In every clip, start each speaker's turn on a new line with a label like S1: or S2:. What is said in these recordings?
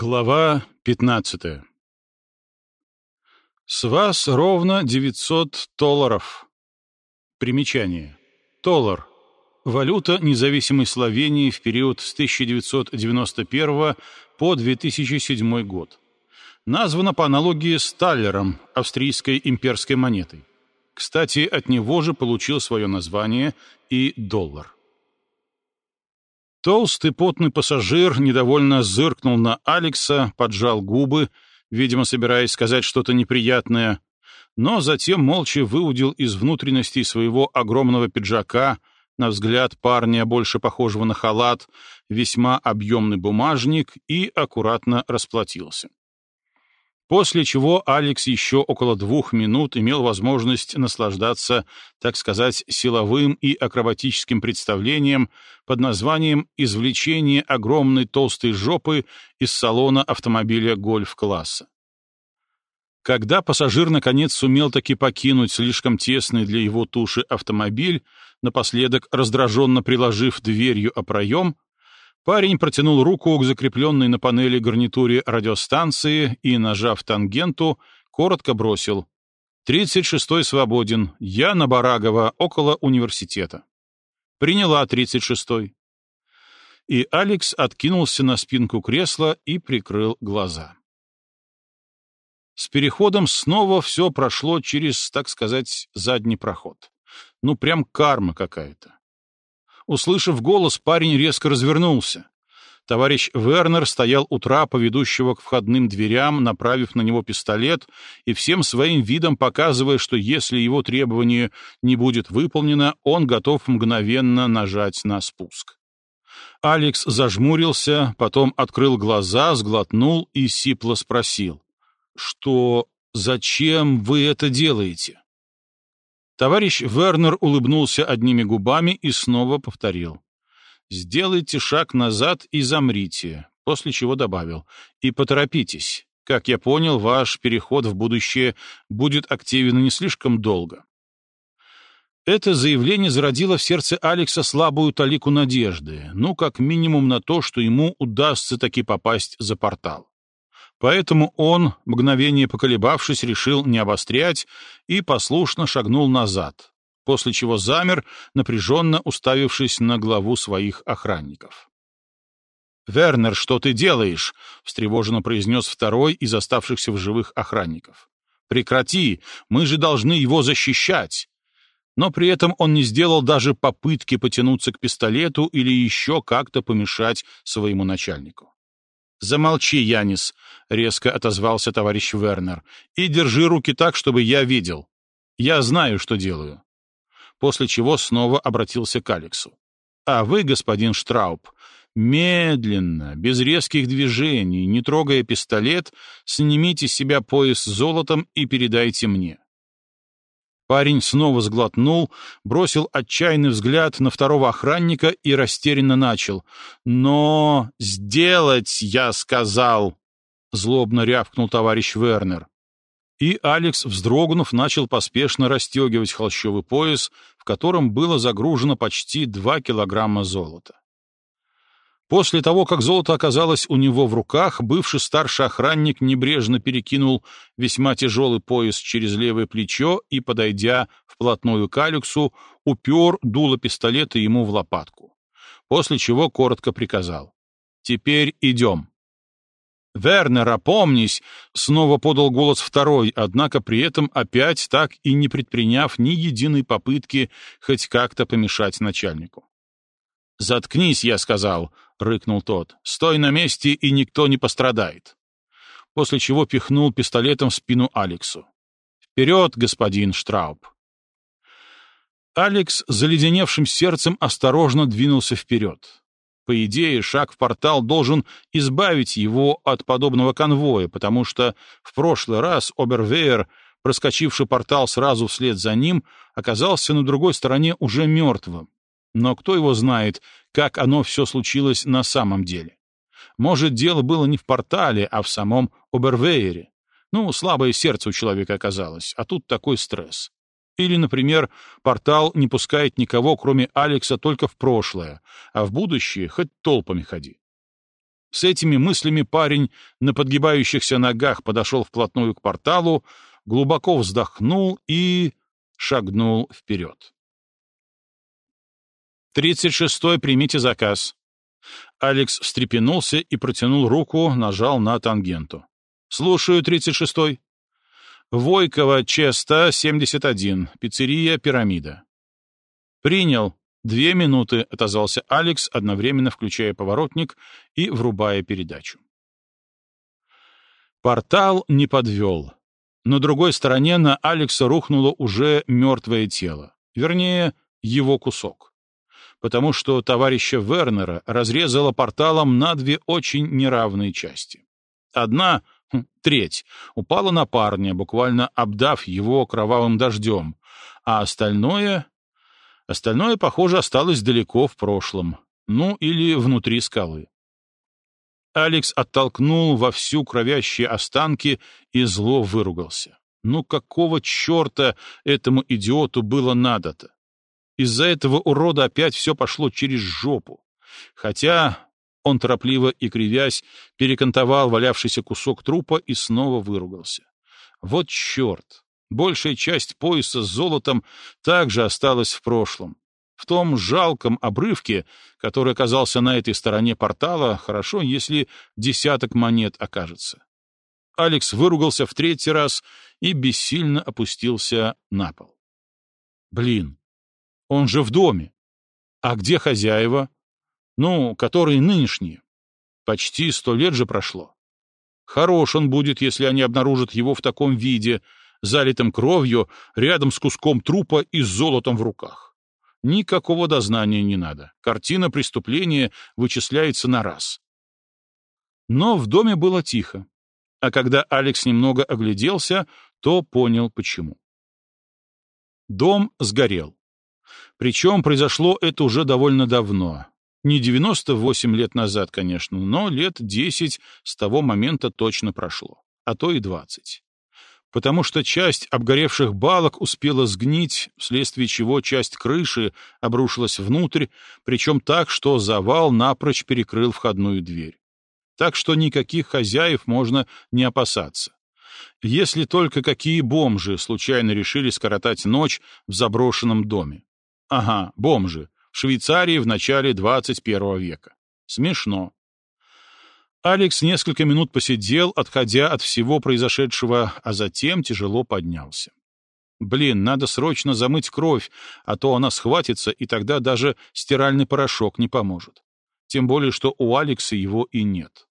S1: Глава 15 С вас ровно 900 долларов. Примечание. Толлар. Валюта независимой Словении в период с 1991 по 2007 год. Названа по аналогии с таллером, австрийской имперской монетой. Кстати, от него же получил свое название и доллар. Толстый потный пассажир недовольно зыркнул на Алекса, поджал губы, видимо, собираясь сказать что-то неприятное, но затем молча выудил из внутренностей своего огромного пиджака, на взгляд парня, больше похожего на халат, весьма объемный бумажник и аккуратно расплатился после чего Алекс еще около двух минут имел возможность наслаждаться, так сказать, силовым и акробатическим представлением под названием «Извлечение огромной толстой жопы из салона автомобиля гольф-класса». Когда пассажир наконец сумел таки покинуть слишком тесный для его туши автомобиль, напоследок раздраженно приложив дверью о проем, Парень протянул руку к закрепленной на панели гарнитуре радиостанции и, нажав тангенту, коротко бросил. «Тридцать шестой свободен. Я на Барагова, около университета». «Приняла тридцать шестой». И Алекс откинулся на спинку кресла и прикрыл глаза. С переходом снова все прошло через, так сказать, задний проход. Ну, прям карма какая-то. Услышав голос, парень резко развернулся. Товарищ Вернер стоял у трапа, ведущего к входным дверям, направив на него пистолет и всем своим видом показывая, что если его требование не будет выполнено, он готов мгновенно нажать на спуск. Алекс зажмурился, потом открыл глаза, сглотнул и сипло спросил. «Что... зачем вы это делаете?» Товарищ Вернер улыбнулся одними губами и снова повторил. «Сделайте шаг назад и замрите», после чего добавил. «И поторопитесь. Как я понял, ваш переход в будущее будет активен не слишком долго». Это заявление зародило в сердце Алекса слабую талику надежды, ну, как минимум на то, что ему удастся таки попасть за портал. Поэтому он, мгновение поколебавшись, решил не обострять и послушно шагнул назад, после чего замер, напряженно уставившись на главу своих охранников. «Вернер, что ты делаешь?» — встревоженно произнес второй из оставшихся в живых охранников. «Прекрати! Мы же должны его защищать!» Но при этом он не сделал даже попытки потянуться к пистолету или еще как-то помешать своему начальнику. «Замолчи, Янис», — резко отозвался товарищ Вернер, «и держи руки так, чтобы я видел. Я знаю, что делаю». После чего снова обратился к Алексу. «А вы, господин Штрауб, медленно, без резких движений, не трогая пистолет, снимите с себя пояс с золотом и передайте мне. Парень снова сглотнул, бросил отчаянный взгляд на второго охранника и растерянно начал. «Но сделать, я сказал!» — злобно рявкнул товарищ Вернер. И Алекс, вздрогнув, начал поспешно расстегивать холщовый пояс, в котором было загружено почти два килограмма золота. После того, как золото оказалось у него в руках, бывший старший охранник небрежно перекинул весьма тяжелый пояс через левое плечо и, подойдя вплотную к Алексу, упер дуло пистолета ему в лопатку. После чего коротко приказал. «Теперь идем». «Вернер, опомнись!» — снова подал голос второй, однако при этом опять так и не предприняв ни единой попытки хоть как-то помешать начальнику. «Заткнись», — я сказал, — рыкнул тот. «Стой на месте, и никто не пострадает». После чего пихнул пистолетом в спину Алексу. «Вперед, господин Штрауб!» Алекс заледеневшим сердцем осторожно двинулся вперед. По идее, шаг в портал должен избавить его от подобного конвоя, потому что в прошлый раз Обервейер, проскочивший портал сразу вслед за ним, оказался на другой стороне уже мертвым. Но кто его знает, как оно все случилось на самом деле? Может, дело было не в портале, а в самом Обервейере. Ну, слабое сердце у человека оказалось, а тут такой стресс. Или, например, портал не пускает никого, кроме Алекса, только в прошлое, а в будущее хоть толпами ходи. С этими мыслями парень на подгибающихся ногах подошел вплотную к порталу, глубоко вздохнул и шагнул вперед. «Тридцать шестой, примите заказ». Алекс встрепенулся и протянул руку, нажал на тангенту. «Слушаю, тридцать шестой». «Войкова, Честа, 71, пиццерия «Пирамида». «Принял. Две минуты», — отозвался Алекс, одновременно включая поворотник и врубая передачу. Портал не подвел. На другой стороне на Алекса рухнуло уже мертвое тело. Вернее, его кусок. Потому что товарища Вернера разрезало порталом на две очень неравные части. Одна, хм, треть, упала на парня, буквально обдав его кровавым дождем, а остальное... Остальное, похоже, осталось далеко в прошлом, ну или внутри скалы. Алекс оттолкнул во всю кровящие останки и зло выругался. Ну какого черта этому идиоту было надо-то? Из-за этого урода опять все пошло через жопу. Хотя он торопливо и кривясь перекантовал валявшийся кусок трупа и снова выругался. Вот черт! Большая часть пояса с золотом также осталась в прошлом. В том жалком обрывке, который оказался на этой стороне портала, хорошо, если десяток монет окажется. Алекс выругался в третий раз и бессильно опустился на пол. Блин, он же в доме. А где хозяева? Ну, которые нынешние. Почти сто лет же прошло. Хорош он будет, если они обнаружат его в таком виде, залитым кровью, рядом с куском трупа и с золотом в руках. Никакого дознания не надо. Картина преступления вычисляется на раз. Но в доме было тихо. А когда Алекс немного огляделся, то понял, почему. Дом сгорел. Причем произошло это уже довольно давно. Не 98 лет назад, конечно, но лет 10 с того момента точно прошло, а то и 20 потому что часть обгоревших балок успела сгнить, вследствие чего часть крыши обрушилась внутрь, причем так, что завал напрочь перекрыл входную дверь. Так что никаких хозяев можно не опасаться. Если только какие бомжи случайно решили скоротать ночь в заброшенном доме. Ага, бомжи. В Швейцарии в начале 21 века. Смешно. Алекс несколько минут посидел, отходя от всего произошедшего, а затем тяжело поднялся. Блин, надо срочно замыть кровь, а то она схватится, и тогда даже стиральный порошок не поможет. Тем более, что у Алекса его и нет.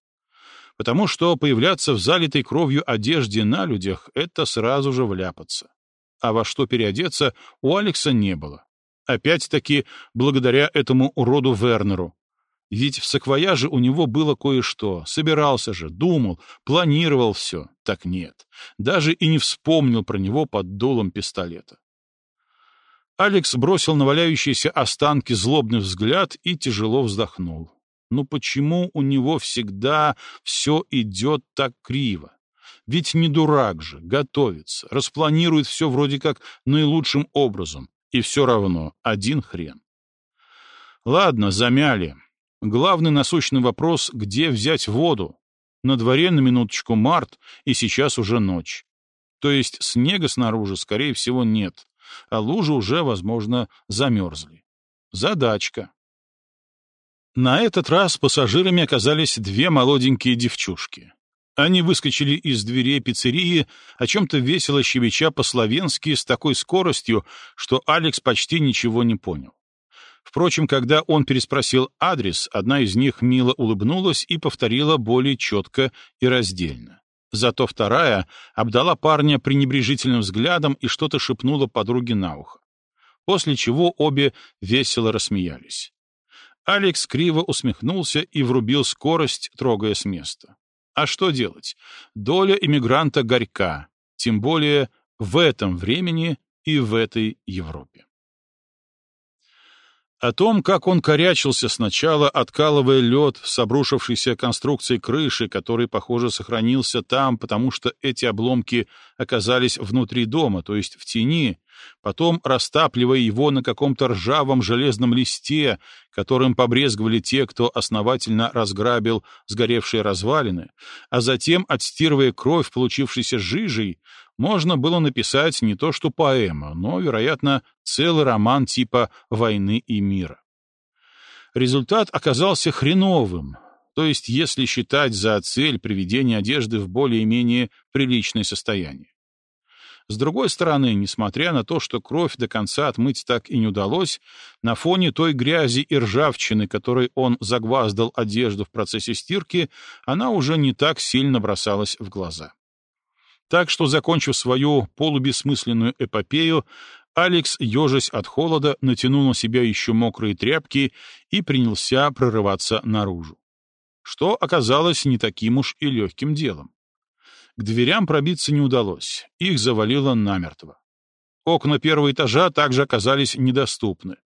S1: Потому что появляться в залитой кровью одежде на людях — это сразу же вляпаться. А во что переодеться у Алекса не было. Опять-таки, благодаря этому уроду Вернеру, ведь в саквояже у него было кое-что. Собирался же, думал, планировал все. Так нет. Даже и не вспомнил про него под дулом пистолета. Алекс бросил на валяющиеся останки злобный взгляд и тяжело вздохнул. Ну почему у него всегда все идет так криво? Ведь не дурак же, готовится, распланирует все вроде как наилучшим образом, и все равно один хрен. Ладно, замяли. Главный насущный вопрос — где взять воду? На дворе на минуточку март, и сейчас уже ночь. То есть снега снаружи, скорее всего, нет, а лужи уже, возможно, замерзли. Задачка. На этот раз пассажирами оказались две молоденькие девчушки. Они выскочили из дверей пиццерии, о чем-то весело щебеча по-словенски с такой скоростью, что Алекс почти ничего не понял. Впрочем, когда он переспросил адрес, одна из них мило улыбнулась и повторила более четко и раздельно. Зато вторая обдала парня пренебрежительным взглядом и что-то шепнула подруге на ухо. После чего обе весело рассмеялись. Алекс криво усмехнулся и врубил скорость, трогая с места. А что делать? Доля иммигранта горька, тем более в этом времени и в этой Европе. О том, как он корячился сначала, откалывая лед с обрушившейся конструкцией крыши, который, похоже, сохранился там, потому что эти обломки оказались внутри дома, то есть в тени, потом растапливая его на каком-то ржавом железном листе, которым побрезговали те, кто основательно разграбил сгоревшие развалины, а затем, отстирывая кровь, получившейся жижей, можно было написать не то что поэму, но, вероятно, целый роман типа «Войны и мира». Результат оказался хреновым, то есть если считать за цель приведения одежды в более-менее приличное состояние. С другой стороны, несмотря на то, что кровь до конца отмыть так и не удалось, на фоне той грязи и ржавчины, которой он загваздал одежду в процессе стирки, она уже не так сильно бросалась в глаза. Так что, закончив свою полубессмысленную эпопею, Алекс, ежась от холода, натянул на себя еще мокрые тряпки и принялся прорываться наружу. Что оказалось не таким уж и легким делом. К дверям пробиться не удалось, их завалило намертво. Окна первого этажа также оказались недоступны,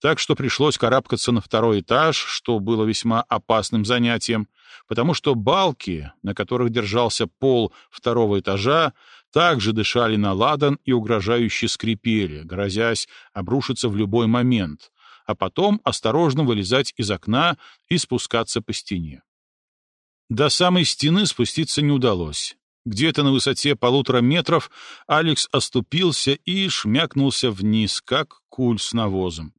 S1: так что пришлось карабкаться на второй этаж, что было весьма опасным занятием, потому что балки, на которых держался пол второго этажа, также дышали на ладан и угрожающе скрипели, грозясь обрушиться в любой момент, а потом осторожно вылезать из окна и спускаться по стене. До самой стены спуститься не удалось. Где-то на высоте полутора метров Алекс оступился и шмякнулся вниз, как куль с навозом.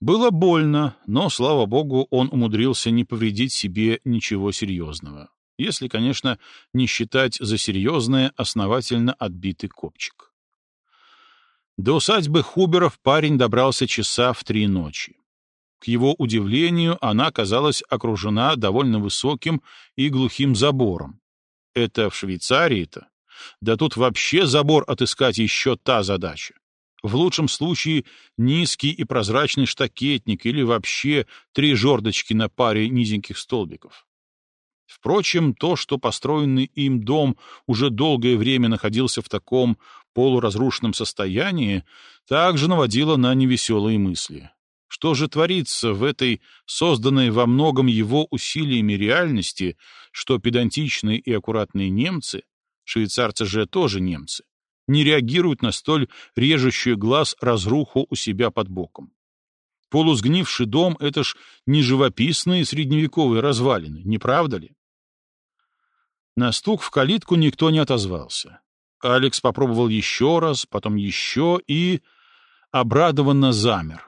S1: Было больно, но, слава богу, он умудрился не повредить себе ничего серьезного. Если, конечно, не считать за серьезное основательно отбитый копчик. До усадьбы Хуберов парень добрался часа в три ночи. К его удивлению, она оказалась окружена довольно высоким и глухим забором. Это в Швейцарии-то? Да тут вообще забор отыскать еще та задача. В лучшем случае низкий и прозрачный штакетник или вообще три жердочки на паре низеньких столбиков. Впрочем, то, что построенный им дом уже долгое время находился в таком полуразрушенном состоянии, также наводило на невеселые мысли. Что же творится в этой, созданной во многом его усилиями реальности, что педантичные и аккуратные немцы, швейцарцы же тоже немцы, не реагируют на столь режущую глаз разруху у себя под боком. Полусгнивший дом — это ж не живописные средневековые развалины, не правда ли? На стук в калитку никто не отозвался. Алекс попробовал еще раз, потом еще и обрадованно замер.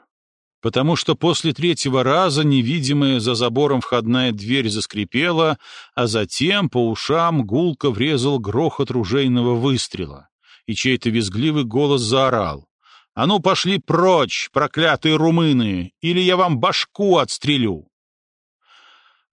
S1: Потому что после третьего раза невидимая за забором входная дверь заскрипела, а затем по ушам гулко врезал грохот ружейного выстрела и чей-то визгливый голос заорал. «А ну, пошли прочь, проклятые румыны, или я вам башку отстрелю!»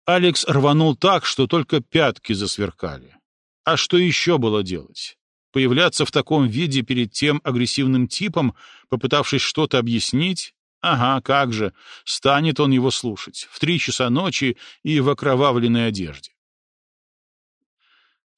S1: Алекс рванул так, что только пятки засверкали. А что еще было делать? Появляться в таком виде перед тем агрессивным типом, попытавшись что-то объяснить? Ага, как же, станет он его слушать, в три часа ночи и в окровавленной одежде.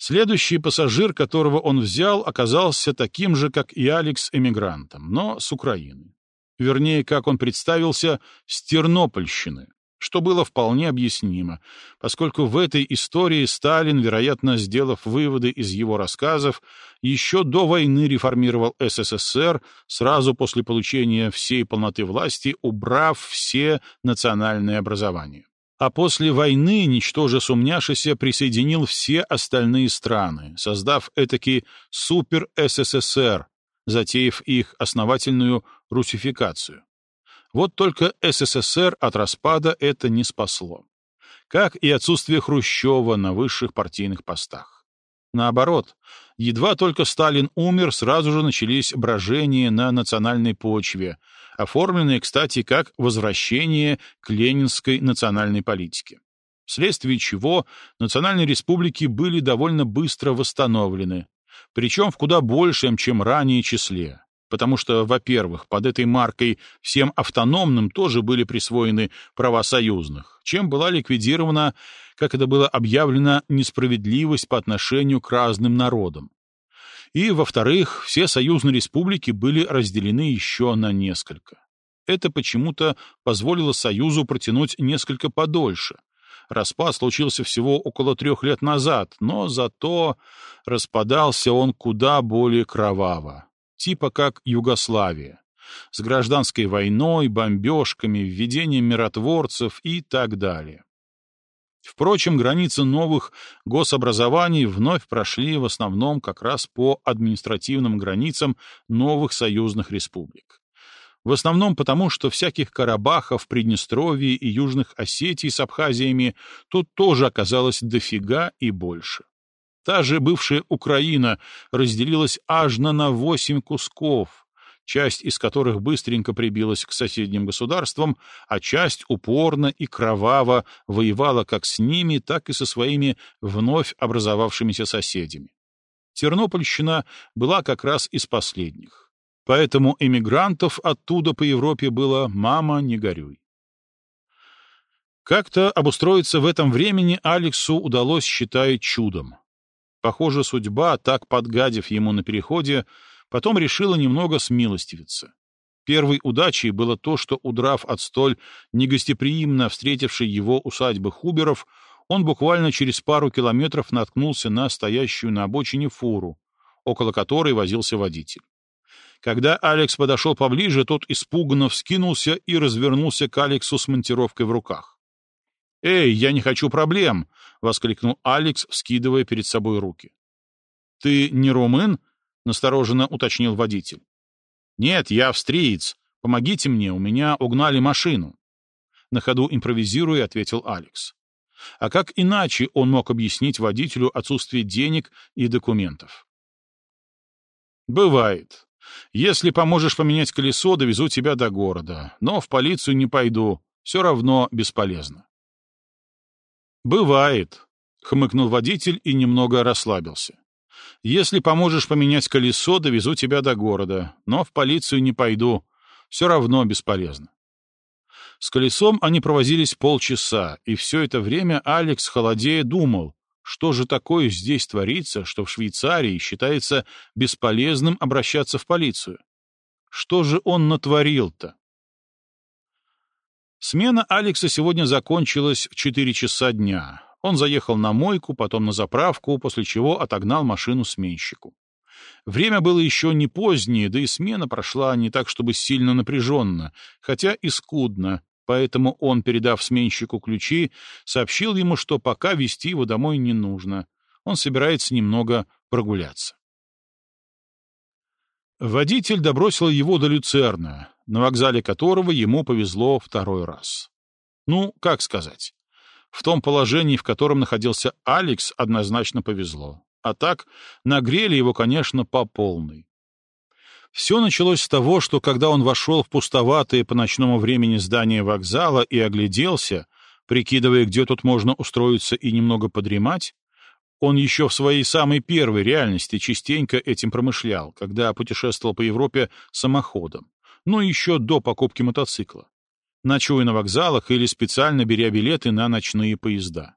S1: Следующий пассажир, которого он взял, оказался таким же, как и Алекс, эмигрантом, но с Украины. Вернее, как он представился, с Тернопольщины, что было вполне объяснимо, поскольку в этой истории Сталин, вероятно, сделав выводы из его рассказов, еще до войны реформировал СССР, сразу после получения всей полноты власти, убрав все национальные образования а после войны, ничтоже сумняшися, присоединил все остальные страны, создав этакий супер-СССР, затеяв их основательную русификацию. Вот только СССР от распада это не спасло. Как и отсутствие Хрущева на высших партийных постах. Наоборот, едва только Сталин умер, сразу же начались брожения на национальной почве, оформленные, кстати, как возвращение к ленинской национальной политике. Вследствие чего национальные республики были довольно быстро восстановлены, причем в куда большем, чем ранее числе, потому что, во-первых, под этой маркой всем автономным тоже были присвоены права союзных, чем была ликвидирована, как это было объявлено, несправедливость по отношению к разным народам, и, во-вторых, все союзные республики были разделены еще на несколько. Это почему-то позволило Союзу протянуть несколько подольше. Распад случился всего около трех лет назад, но зато распадался он куда более кроваво, типа как Югославия, с гражданской войной, бомбежками, введением миротворцев и так далее. Впрочем, границы новых гособразований вновь прошли в основном как раз по административным границам новых союзных республик. В основном потому, что всяких Карабахов, Приднестровья и Южных Осетий с Абхазиями тут тоже оказалось дофига и больше. Та же бывшая Украина разделилась аж на восемь кусков, часть из которых быстренько прибилась к соседним государствам, а часть упорно и кроваво воевала как с ними, так и со своими вновь образовавшимися соседями. Тернопольщина была как раз из последних. Поэтому эмигрантов оттуда по Европе было «мама, не горюй». Как-то обустроиться в этом времени Алексу удалось, считая, чудом. Похоже, судьба, так подгадив ему на переходе, Потом решила немного смилостивиться. Первой удачей было то, что, удрав от столь негостеприимно встретившей его усадьбы Хуберов, он буквально через пару километров наткнулся на стоящую на обочине фуру, около которой возился водитель. Когда Алекс подошел поближе, тот испуганно вскинулся и развернулся к Алексу с монтировкой в руках. «Эй, я не хочу проблем!» — воскликнул Алекс, вскидывая перед собой руки. «Ты не румын?» — настороженно уточнил водитель. «Нет, я австриец. Помогите мне, у меня угнали машину». На ходу импровизируя, ответил Алекс. А как иначе он мог объяснить водителю отсутствие денег и документов? «Бывает. Если поможешь поменять колесо, довезу тебя до города. Но в полицию не пойду. Все равно бесполезно». «Бывает», — хмыкнул водитель и немного расслабился. Если поможешь поменять колесо, довезу тебя до города, но в полицию не пойду. Все равно бесполезно. С колесом они провозились полчаса, и все это время Алекс, холодея, думал, что же такое здесь творится, что в Швейцарии считается бесполезным обращаться в полицию. Что же он натворил-то? Смена Алекса сегодня закончилась в 4 часа дня, он заехал на мойку, потом на заправку, после чего отогнал машину сменщику. Время было еще не позднее, да и смена прошла не так, чтобы сильно напряженно, хотя и скудно, поэтому он, передав сменщику ключи, сообщил ему, что пока везти его домой не нужно. Он собирается немного прогуляться. Водитель добросил его до Люцерна, на вокзале которого ему повезло второй раз. Ну, как сказать. В том положении, в котором находился Алекс, однозначно повезло. А так, нагрели его, конечно, по полной. Все началось с того, что когда он вошел в пустоватое по ночному времени здание вокзала и огляделся, прикидывая, где тут можно устроиться и немного подремать, он еще в своей самой первой реальности частенько этим промышлял, когда путешествовал по Европе самоходом, ну еще до покупки мотоцикла ночуя на вокзалах или специально беря билеты на ночные поезда.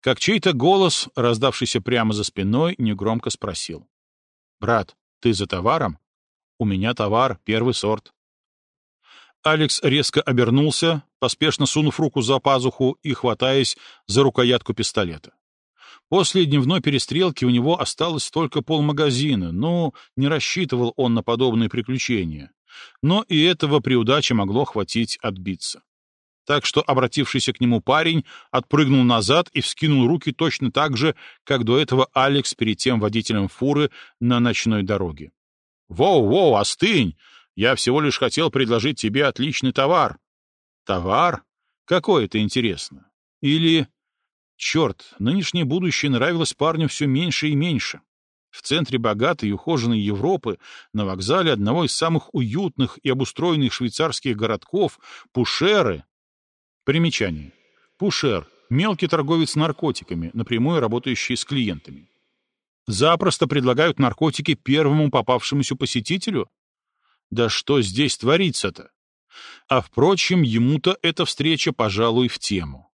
S1: Как чей-то голос, раздавшийся прямо за спиной, негромко спросил. «Брат, ты за товаром? У меня товар, первый сорт». Алекс резко обернулся, поспешно сунув руку за пазуху и хватаясь за рукоятку пистолета. После дневной перестрелки у него осталось только полмагазина, но не рассчитывал он на подобные приключения. Но и этого при удаче могло хватить отбиться. Так что обратившийся к нему парень отпрыгнул назад и вскинул руки точно так же, как до этого Алекс перед тем водителем фуры на ночной дороге. «Воу-воу, остынь! Я всего лишь хотел предложить тебе отличный товар». «Товар? Какой это интересно? Или...» Черт, нынешнее будущее нравилось парню все меньше и меньше. В центре богатой и ухоженной Европы, на вокзале одного из самых уютных и обустроенных швейцарских городков, Пушеры. Примечание. Пушер — мелкий торговец наркотиками, напрямую работающий с клиентами. Запросто предлагают наркотики первому попавшемуся посетителю? Да что здесь творится-то? А, впрочем, ему-то эта встреча, пожалуй, в тему.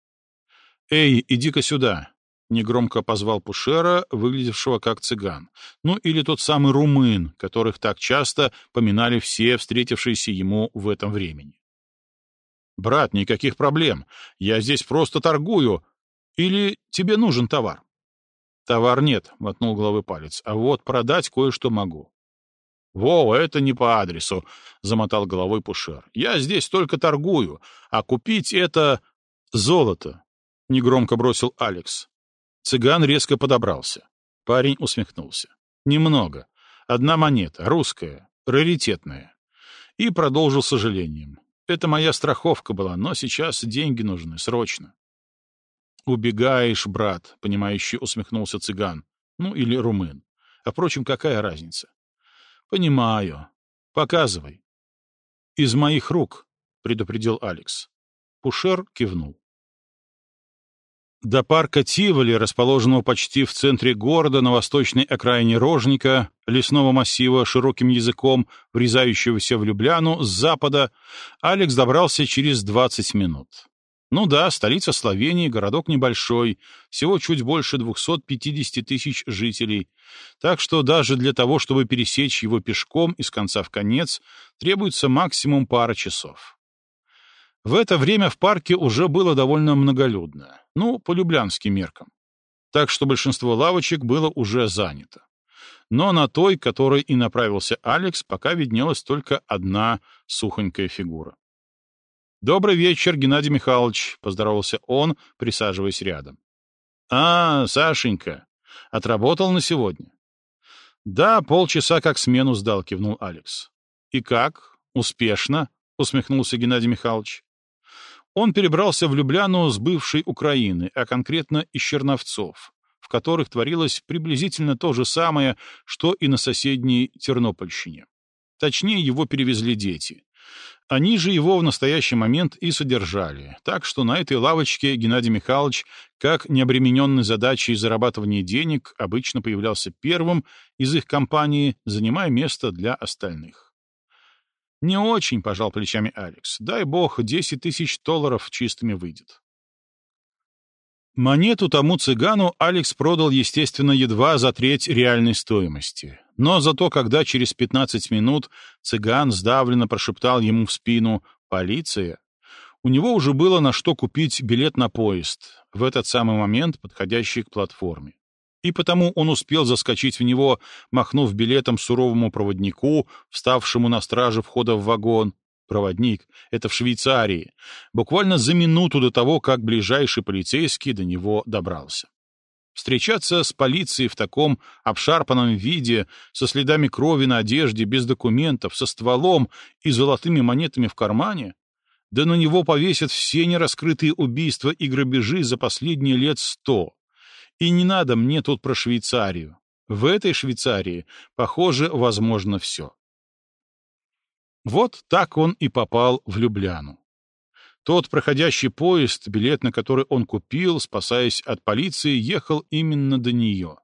S1: «Эй, иди-ка сюда. Негромко позвал Пушера, выглядевшего как цыган. Ну или тот самый румын, которых так часто поминали все встретившиеся ему в этом времени. «Брат, никаких проблем. Я здесь просто торгую. Или тебе нужен товар?» «Товар нет», — мотнул головой палец. «А вот продать кое-что могу». «Во, это не по адресу», — замотал головой Пушер. «Я здесь только торгую, а купить это золото», — негромко бросил Алекс. Цыган резко подобрался. Парень усмехнулся. «Немного. Одна монета, русская, раритетная». И продолжил сожалением. «Это моя страховка была, но сейчас деньги нужны, срочно». «Убегаешь, брат», — понимающий усмехнулся цыган. «Ну, или румын. А, впрочем, какая разница?» «Понимаю. Показывай». «Из моих рук», — предупредил Алекс. Пушер кивнул. До парка Тиволи, расположенного почти в центре города на восточной окраине Рожника, лесного массива широким языком, врезающегося в Любляну с запада, Алекс добрался через 20 минут. Ну да, столица Словении, городок небольшой, всего чуть больше 250 тысяч жителей, так что даже для того, чтобы пересечь его пешком из конца в конец, требуется максимум пара часов. В это время в парке уже было довольно многолюдно, ну, по люблянским меркам. Так что большинство лавочек было уже занято. Но на той, которой и направился Алекс, пока виднелась только одна сухонькая фигура. «Добрый вечер, Геннадий Михайлович», — поздоровался он, присаживаясь рядом. «А, Сашенька, отработал на сегодня?» «Да, полчаса как смену сдал», — кивнул Алекс. «И как? Успешно?» — усмехнулся Геннадий Михайлович. Он перебрался в Любляну с бывшей Украины, а конкретно из Черновцов, в которых творилось приблизительно то же самое, что и на соседней Тернопольщине. Точнее, его перевезли дети. Они же его в настоящий момент и содержали, так что на этой лавочке Геннадий Михайлович, как необремененный задачей зарабатывания денег, обычно появлялся первым из их компании, занимая место для остальных. «Не очень», — пожал плечами Алекс. «Дай бог, десять тысяч долларов чистыми выйдет». Монету тому цыгану Алекс продал, естественно, едва за треть реальной стоимости. Но зато, когда через пятнадцать минут цыган сдавленно прошептал ему в спину «Полиция!», у него уже было на что купить билет на поезд, в этот самый момент подходящий к платформе и потому он успел заскочить в него, махнув билетом суровому проводнику, вставшему на страже входа в вагон. Проводник — это в Швейцарии, буквально за минуту до того, как ближайший полицейский до него добрался. Встречаться с полицией в таком обшарпанном виде, со следами крови на одежде, без документов, со стволом и золотыми монетами в кармане, да на него повесят все нераскрытые убийства и грабежи за последние лет сто. И не надо мне тут про Швейцарию. В этой Швейцарии, похоже, возможно все. Вот так он и попал в Любляну. Тот проходящий поезд, билет на который он купил, спасаясь от полиции, ехал именно до нее.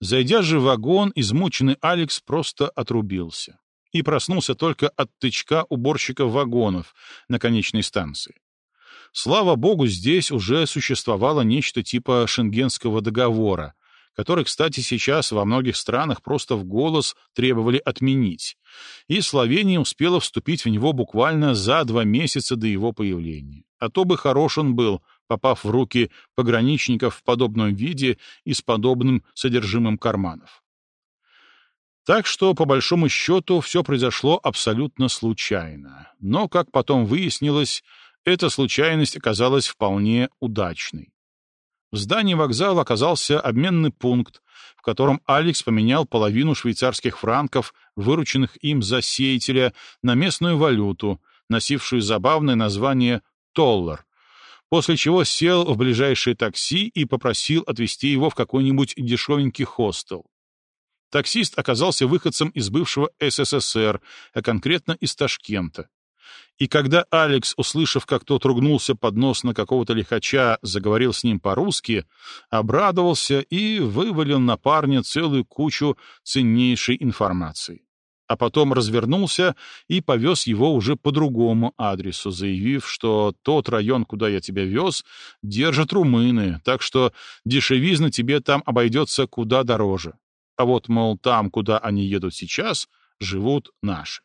S1: Зайдя же в вагон, измученный Алекс просто отрубился и проснулся только от тычка уборщика вагонов на конечной станции. Слава богу, здесь уже существовало нечто типа Шенгенского договора, который, кстати, сейчас во многих странах просто в голос требовали отменить, и Словения успела вступить в него буквально за два месяца до его появления. А то бы хорош он был, попав в руки пограничников в подобном виде и с подобным содержимым карманов. Так что, по большому счету, все произошло абсолютно случайно. Но, как потом выяснилось, эта случайность оказалась вполне удачной. В здании вокзала оказался обменный пункт, в котором Алекс поменял половину швейцарских франков, вырученных им за сеятеля, на местную валюту, носившую забавное название «толлар», после чего сел в ближайшее такси и попросил отвезти его в какой-нибудь дешевенький хостел. Таксист оказался выходцем из бывшего СССР, а конкретно из Ташкента. И когда Алекс, услышав, как тот ругнулся под нос на какого-то лихача, заговорил с ним по-русски, обрадовался и вывалил на парня целую кучу ценнейшей информации. а потом развернулся и повез его уже по другому адресу, заявив, что тот район, куда я тебя вез, держат румыны, так что дешевизна тебе там обойдется куда дороже. А вот, мол, там, куда они едут сейчас, живут наши.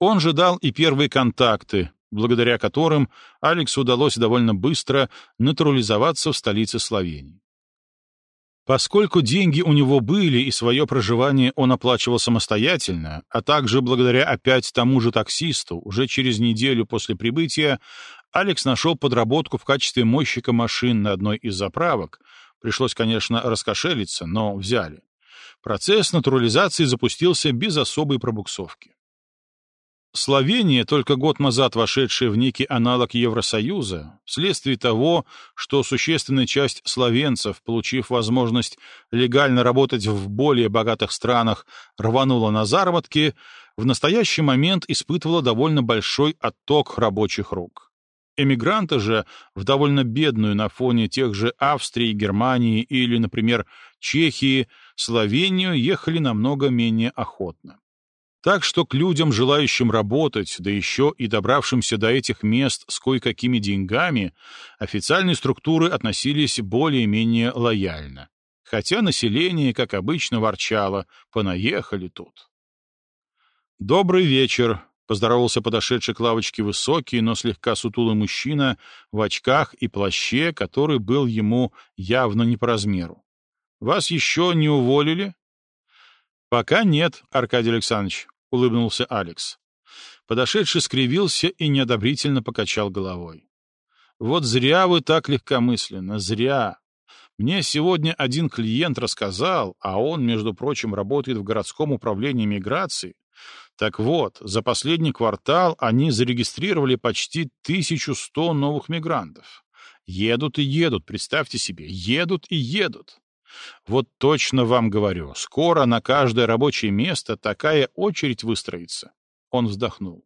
S1: Он же дал и первые контакты, благодаря которым Алексу удалось довольно быстро натурализоваться в столице Словении. Поскольку деньги у него были и свое проживание он оплачивал самостоятельно, а также благодаря опять тому же таксисту, уже через неделю после прибытия Алекс нашел подработку в качестве мойщика машин на одной из заправок. Пришлось, конечно, раскошелиться, но взяли. Процесс натурализации запустился без особой пробуксовки. Словения, только год назад вошедшая в некий аналог Евросоюза, вследствие того, что существенная часть словенцев, получив возможность легально работать в более богатых странах, рванула на заработки, в настоящий момент испытывала довольно большой отток рабочих рук. Эмигранты же в довольно бедную на фоне тех же Австрии, Германии или, например, Чехии, Словению ехали намного менее охотно. Так что к людям, желающим работать, да еще и добравшимся до этих мест с кое-какими деньгами, официальные структуры относились более-менее лояльно. Хотя население, как обычно, ворчало, понаехали тут. «Добрый вечер», — поздоровался подошедший к лавочке высокий, но слегка сутулый мужчина в очках и плаще, который был ему явно не по размеру. «Вас еще не уволили?» «Пока нет, Аркадий Александрович», — улыбнулся Алекс. Подошедший скривился и неодобрительно покачал головой. «Вот зря вы так легкомысленно, зря. Мне сегодня один клиент рассказал, а он, между прочим, работает в городском управлении миграции. Так вот, за последний квартал они зарегистрировали почти 1100 новых мигрантов. Едут и едут, представьте себе, едут и едут. Вот точно вам говорю, скоро на каждое рабочее место такая очередь выстроится. Он вздохнул.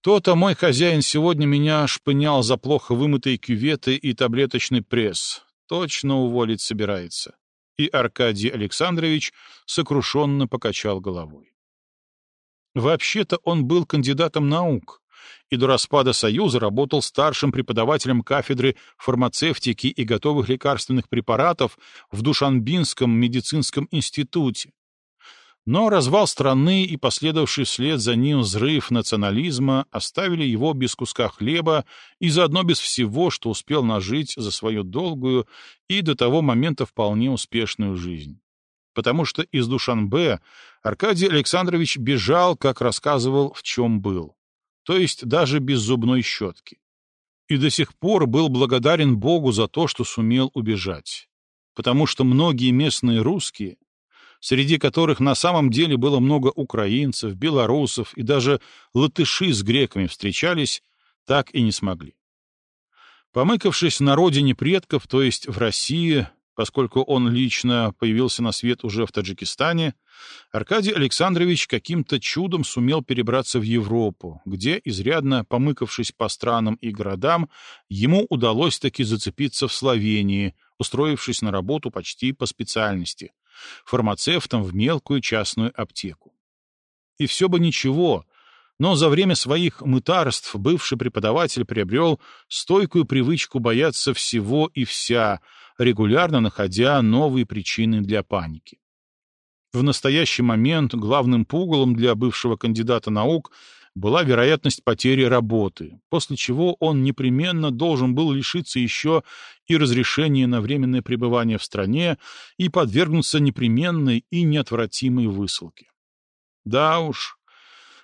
S1: То-то мой хозяин сегодня меня шпынял за плохо вымытые кюветы и таблеточный пресс. Точно уволить собирается. И Аркадий Александрович сокрушенно покачал головой. Вообще-то он был кандидатом наук, и до распада Союза работал старшим преподавателем кафедры фармацевтики и готовых лекарственных препаратов в Душанбинском медицинском институте. Но развал страны и последовавший вслед за ним взрыв национализма оставили его без куска хлеба и заодно без всего, что успел нажить за свою долгую и до того момента вполне успешную жизнь. Потому что из Душанбе Аркадий Александрович бежал, как рассказывал, в чем был то есть даже без зубной щетки. И до сих пор был благодарен Богу за то, что сумел убежать. Потому что многие местные русские, среди которых на самом деле было много украинцев, белорусов и даже латыши с греками встречались, так и не смогли. Помыкавшись на родине предков, то есть в России, поскольку он лично появился на свет уже в Таджикистане, Аркадий Александрович каким-то чудом сумел перебраться в Европу, где, изрядно помыкавшись по странам и городам, ему удалось таки зацепиться в Словении, устроившись на работу почти по специальности — фармацевтом в мелкую частную аптеку. И все бы ничего, но за время своих мытарств бывший преподаватель приобрел стойкую привычку бояться всего и вся, регулярно находя новые причины для паники. В настоящий момент главным пугалом для бывшего кандидата наук была вероятность потери работы, после чего он непременно должен был лишиться еще и разрешения на временное пребывание в стране и подвергнуться непременной и неотвратимой высылке. Да уж,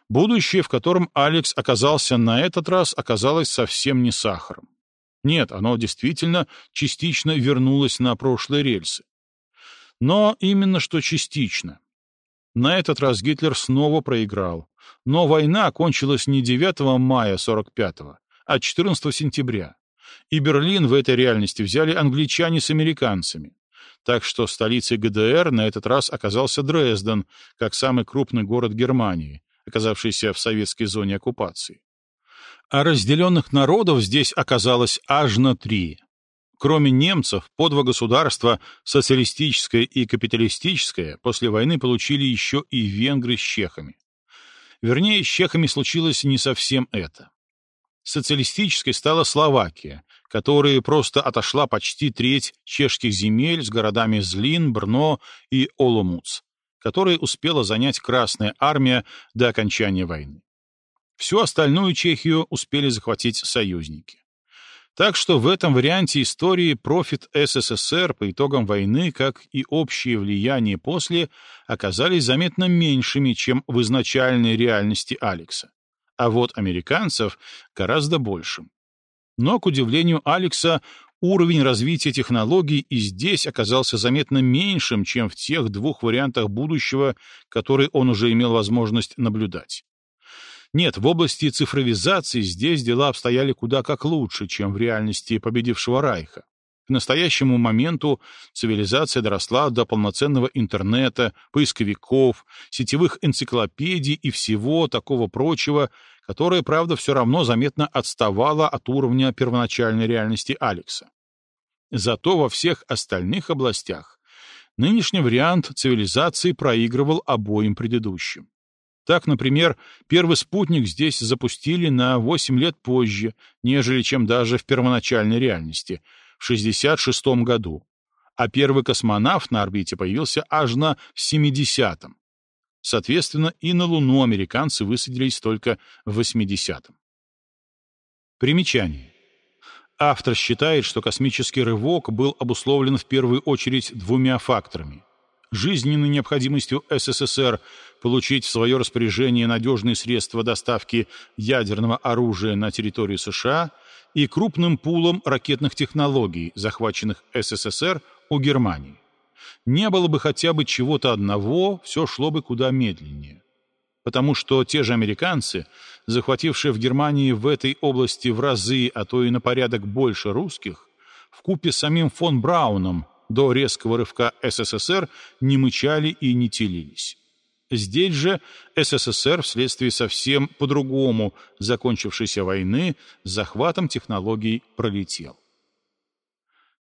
S1: будущее, в котором Алекс оказался на этот раз, оказалось совсем не сахаром. Нет, оно действительно частично вернулось на прошлые рельсы. Но именно что частично. На этот раз Гитлер снова проиграл. Но война кончилась не 9 мая 45-го, а 14 сентября. И Берлин в этой реальности взяли англичане с американцами. Так что столицей ГДР на этот раз оказался Дрезден, как самый крупный город Германии, оказавшийся в советской зоне оккупации. А разделенных народов здесь оказалось аж на три. Кроме немцев, по два государства, социалистическое и капиталистическое, после войны получили еще и венгры с чехами. Вернее, с чехами случилось не совсем это. Социалистической стала Словакия, которая просто отошла почти треть чешских земель с городами Злин, Брно и Оломуц, которые успела занять Красная армия до окончания войны. Всю остальную Чехию успели захватить союзники. Так что в этом варианте истории профит СССР по итогам войны, как и общее влияние после, оказались заметно меньшими, чем в изначальной реальности Алекса. А вот американцев гораздо большим. Но, к удивлению Алекса, уровень развития технологий и здесь оказался заметно меньшим, чем в тех двух вариантах будущего, которые он уже имел возможность наблюдать. Нет, в области цифровизации здесь дела обстояли куда как лучше, чем в реальности победившего Райха. К настоящему моменту цивилизация доросла до полноценного интернета, поисковиков, сетевых энциклопедий и всего такого прочего, которое, правда, все равно заметно отставало от уровня первоначальной реальности Алекса. Зато во всех остальных областях нынешний вариант цивилизации проигрывал обоим предыдущим. Так, например, первый спутник здесь запустили на 8 лет позже, нежели чем даже в первоначальной реальности, в 66 году, а первый космонавт на орбите появился аж на 70-м. Соответственно, и на Луну американцы высадились только в 80-м. Примечание. Автор считает, что космический рывок был обусловлен в первую очередь двумя факторами жизненной необходимостью СССР получить в свое распоряжение надежные средства доставки ядерного оружия на территорию США и крупным пулом ракетных технологий, захваченных СССР у Германии. Не было бы хотя бы чего-то одного, все шло бы куда медленнее. Потому что те же американцы, захватившие в Германии в этой области в разы, а то и на порядок больше русских, в купе с самим фон Брауном до резкого рывка СССР не мычали и не телились. Здесь же СССР вследствие совсем по-другому закончившейся войны с захватом технологий пролетел.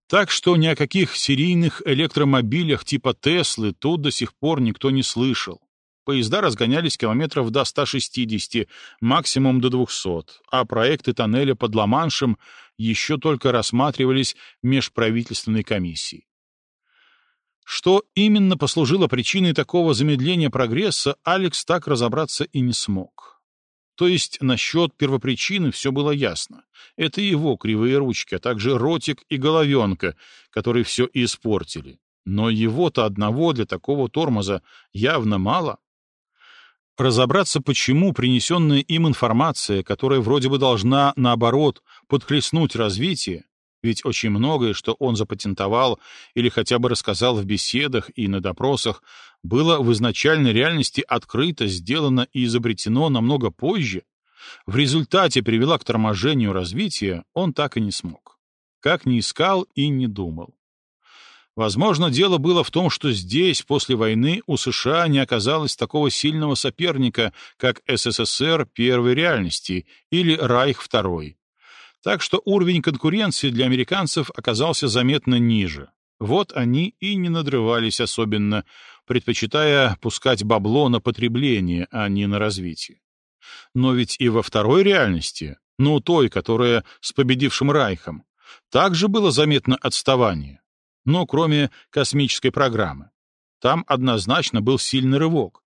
S1: Так что ни о каких серийных электромобилях типа Теслы тут до сих пор никто не слышал. Поезда разгонялись километров до 160, максимум до 200, а проекты тоннеля под Ла-Маншем еще только рассматривались межправительственной комиссией. Что именно послужило причиной такого замедления прогресса, Алекс так разобраться и не смог. То есть насчет первопричины все было ясно. Это его кривые ручки, а также ротик и головенка, которые все и испортили. Но его-то одного для такого тормоза явно мало. Разобраться, почему принесенная им информация, которая вроде бы должна, наоборот, подхлестнуть развитие, ведь очень многое, что он запатентовал или хотя бы рассказал в беседах и на допросах, было в изначальной реальности открыто, сделано и изобретено намного позже, в результате привела к торможению развития, он так и не смог. Как не искал и не думал. Возможно, дело было в том, что здесь, после войны, у США не оказалось такого сильного соперника, как СССР первой реальности или Райх второй, так что уровень конкуренции для американцев оказался заметно ниже. Вот они и не надрывались особенно, предпочитая пускать бабло на потребление, а не на развитие. Но ведь и во второй реальности, ну той, которая с победившим Райхом, также было заметно отставание. Но кроме космической программы. Там однозначно был сильный рывок.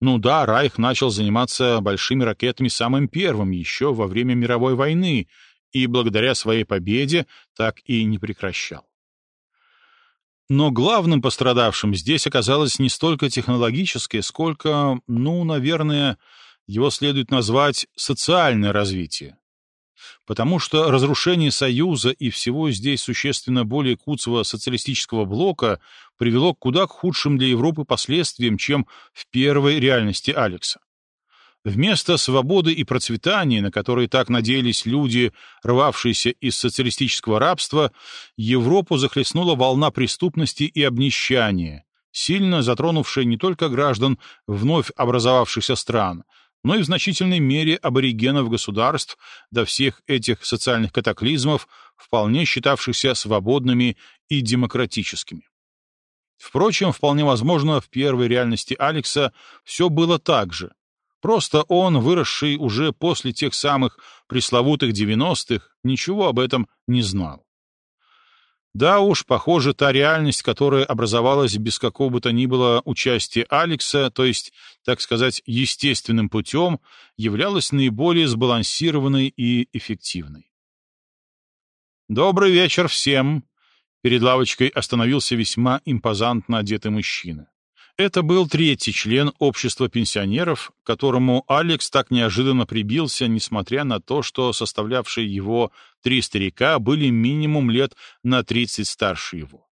S1: Ну да, Райх начал заниматься большими ракетами самым первым, еще во время мировой войны, и благодаря своей победе так и не прекращал. Но главным пострадавшим здесь оказалось не столько технологическое, сколько, ну, наверное, его следует назвать социальное развитие. Потому что разрушение Союза и всего здесь существенно более куцого социалистического блока привело к куда худшим для Европы последствиям, чем в первой реальности Алекса. Вместо свободы и процветания, на которые так надеялись люди, рвавшиеся из социалистического рабства, Европу захлестнула волна преступности и обнищания, сильно затронувшая не только граждан вновь образовавшихся стран, но и в значительной мере аборигенов государств до всех этих социальных катаклизмов, вполне считавшихся свободными и демократическими. Впрочем, вполне возможно, в первой реальности Алекса все было так же. Просто он, выросший уже после тех самых пресловутых 90-х, ничего об этом не знал. Да уж, похоже, та реальность, которая образовалась без какого бы то ни было участия Алекса, то есть, так сказать, естественным путем, являлась наиболее сбалансированной и эффективной. «Добрый вечер всем!» Перед лавочкой остановился весьма импозантно одетый мужчина. Это был третий член общества пенсионеров, которому Алекс так неожиданно прибился, несмотря на то, что составлявшие его три старика были минимум лет на 30 старше его.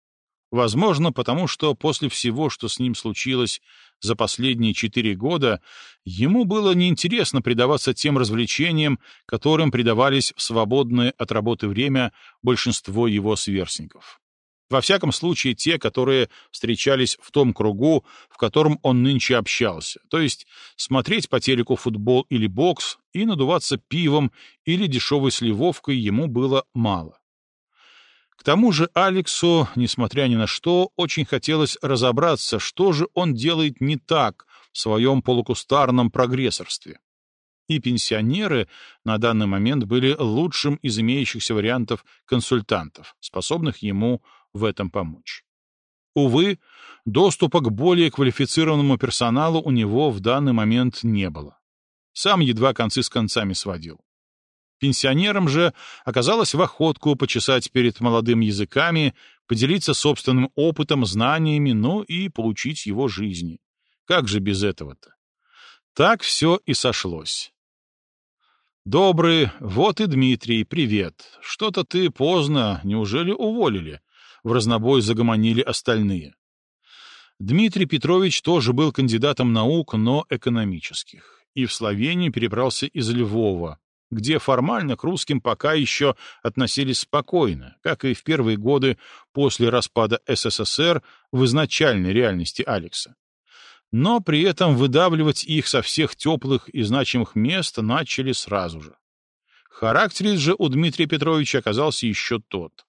S1: Возможно, потому что после всего, что с ним случилось за последние четыре года, ему было неинтересно предаваться тем развлечениям, которым предавались в свободное от работы время большинство его сверстников. Во всяком случае, те, которые встречались в том кругу, в котором он нынче общался, то есть смотреть по телеку футбол или бокс и надуваться пивом или дешевой сливовкой ему было мало. К тому же Алексу, несмотря ни на что, очень хотелось разобраться, что же он делает не так в своем полукустарном прогрессорстве. И пенсионеры на данный момент были лучшим из имеющихся вариантов консультантов, способных ему в этом помочь. Увы, доступа к более квалифицированному персоналу у него в данный момент не было. Сам едва концы с концами сводил. Пенсионерам же оказалось в охотку почесать перед молодым языками, поделиться собственным опытом, знаниями, ну и получить его жизни. Как же без этого-то? Так все и сошлось. «Добрый, вот и Дмитрий, привет. Что-то ты поздно, неужели уволили?» В разнобой загомонили остальные. Дмитрий Петрович тоже был кандидатом наук, но экономических, и в Словению перебрался из Львова, где формально к русским пока еще относились спокойно, как и в первые годы после распада СССР в изначальной реальности Алекса. Но при этом выдавливать их со всех теплых и значимых мест начали сразу же. Характер же у Дмитрия Петровича оказался еще тот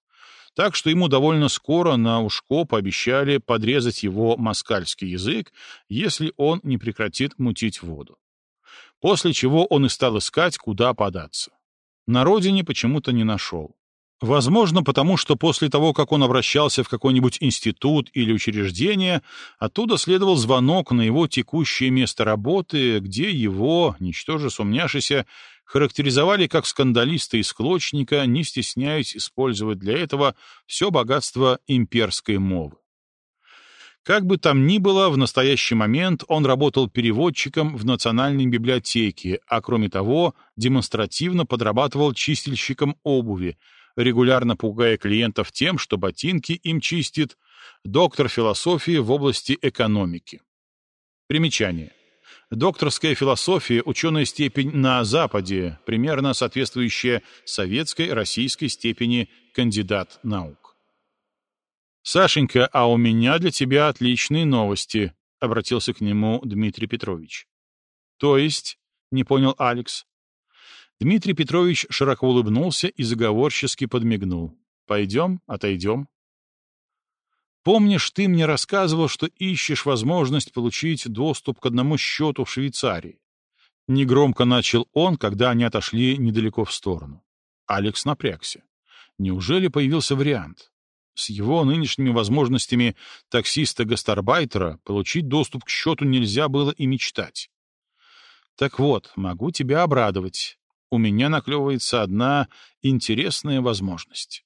S1: так что ему довольно скоро на ушко пообещали подрезать его москальский язык, если он не прекратит мутить воду. После чего он и стал искать, куда податься. На родине почему-то не нашел. Возможно, потому что после того, как он обращался в какой-нибудь институт или учреждение, оттуда следовал звонок на его текущее место работы, где его, ничтоже сумняшися, характеризовали как скандалиста и склочника, не стесняясь использовать для этого все богатство имперской мовы. Как бы там ни было, в настоящий момент он работал переводчиком в Национальной библиотеке, а кроме того, демонстративно подрабатывал чистильщиком обуви, регулярно пугая клиентов тем, что ботинки им чистит доктор философии в области экономики. Примечание. Докторская философия — ученая степень на Западе, примерно соответствующая советской, российской степени кандидат наук. «Сашенька, а у меня для тебя отличные новости», — обратился к нему Дмитрий Петрович. «То есть?» — не понял Алекс. Дмитрий Петрович широко улыбнулся и заговорчески подмигнул. «Пойдем, отойдем». Помнишь, ты мне рассказывал, что ищешь возможность получить доступ к одному счету в Швейцарии? Негромко начал он, когда они отошли недалеко в сторону. Алекс напрягся. Неужели появился вариант? С его нынешними возможностями таксиста-гастарбайтера получить доступ к счету нельзя было и мечтать. Так вот, могу тебя обрадовать. У меня наклевывается одна интересная возможность.